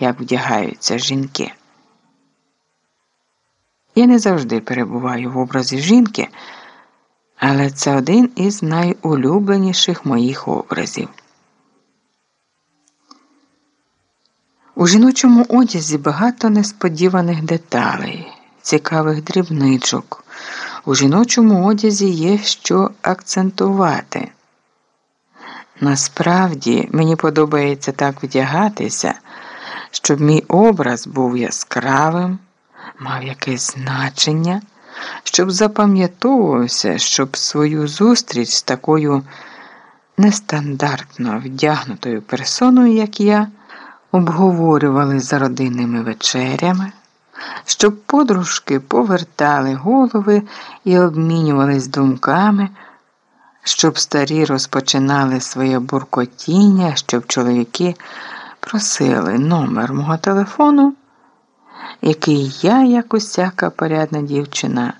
як вдягаються жінки. Я не завжди перебуваю в образі жінки, але це один із найулюбленіших моїх образів. У жіночому одязі багато несподіваних деталей, цікавих дрібничок. У жіночому одязі є що акцентувати. Насправді мені подобається так вдягатися, щоб мій образ був яскравим, мав якесь значення, щоб запам'ятовувався, щоб свою зустріч з такою нестандартно вдягнутою персоною, як я, обговорювали за родинними вечерями, щоб подружки повертали голови і обмінювались думками щоб старі розпочинали своє буркотіння, щоб чоловіки просили номер мого телефону, який я, як усяка порядна дівчина,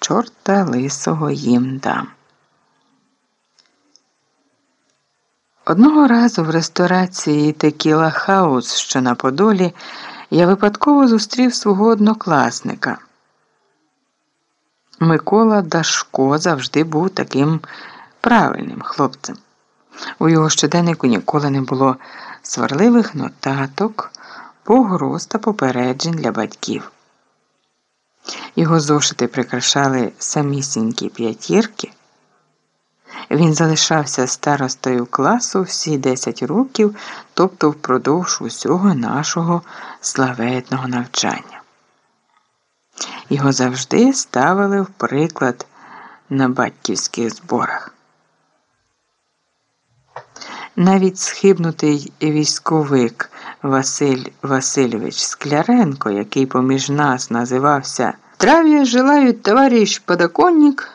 чорта лисого їм дам. Одного разу в ресторації Текіла Хаус, що на Подолі, я випадково зустрів свого однокласника. Микола Дашко завжди був таким правильним хлопцем. У його щоденнику ніколи не було сварливих нотаток, погроз та попереджень для батьків. Його зошити прикрашали самісінькі п'ятірки. Він залишався старостою класу всі 10 років, тобто впродовж усього нашого славетного навчання. Його завжди ставили в приклад на батьківських зборах. Навіть схибнутий військовик Василь Васильович Скляренко, який поміж нас називався Трав'я желають товариш подоконник,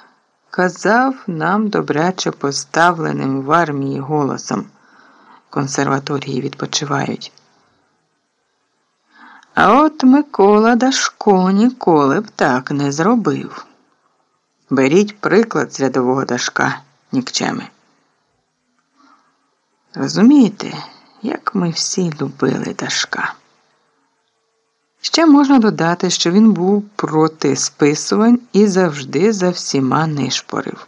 казав нам добряче поставленим в армії голосом. Консерваторії відпочивають. А от Микола Дашко ніколи б так не зробив. Беріть приклад з рядового Дашка, нікчеми. Розумієте, як ми всі любили Дашка. Ще можна додати, що він був проти списувань і завжди за всіма нишпорив.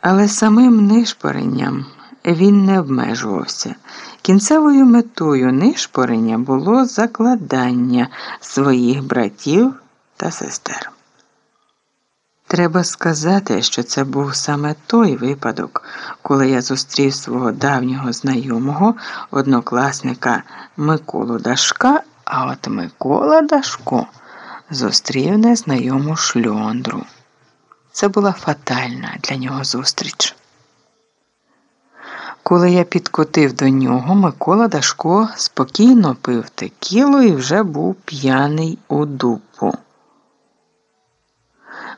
Але самим нишпоренням він не обмежувався. Кінцевою метою нишпорення було закладання своїх братів та сестер. Треба сказати, що це був саме той випадок, коли я зустрів свого давнього знайомого, однокласника Миколу Дашка, а от Микола Дашко зустрів незнайому шльондру. Це була фатальна для нього зустріч. Коли я підкотив до нього, Микола Дашко спокійно пив текілу і вже був п'яний у дупу.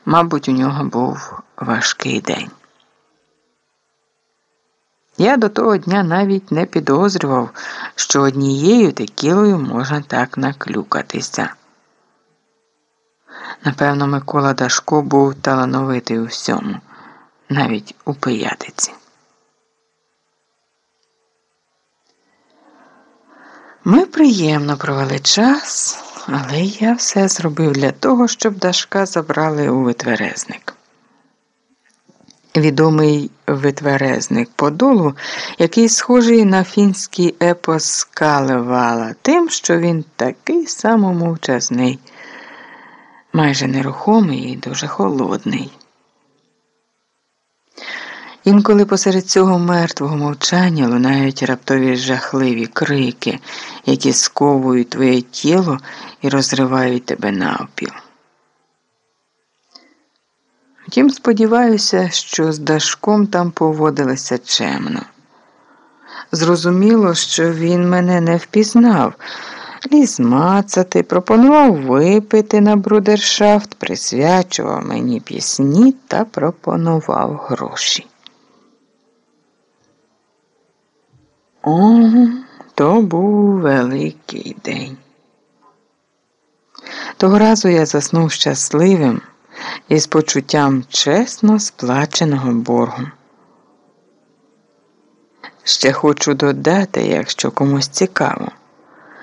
Мабуть, у нього був важкий день. Я до того дня навіть не підозрював, що однією текілою можна так наклюкатися. Напевно, Микола Дашко був талановитий у всьому, навіть у пиятиці. Ми приємно провели час. Але я все зробив для того, щоб Дашка забрали у витверезник. Відомий витверезник Подолу, який схожий на фінський епос Калевала, тим, що він такий самомовчазний, майже нерухомий і дуже холодний. Інколи посеред цього мертвого мовчання лунають раптові жахливі крики, які сковують твоє тіло і розривають тебе навпіл. Втім, сподіваюся, що з Дашком там поводилися чемно. Зрозуміло, що він мене не впізнав, ліз мацати, пропонував випити на брудершафт, присвячував мені пісні та пропонував гроші. О, то був великий день. Того разу я заснув щасливим і з почуттям чесно сплаченого боргу. Ще хочу додати, якщо комусь цікаво.